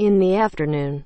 in the afternoon.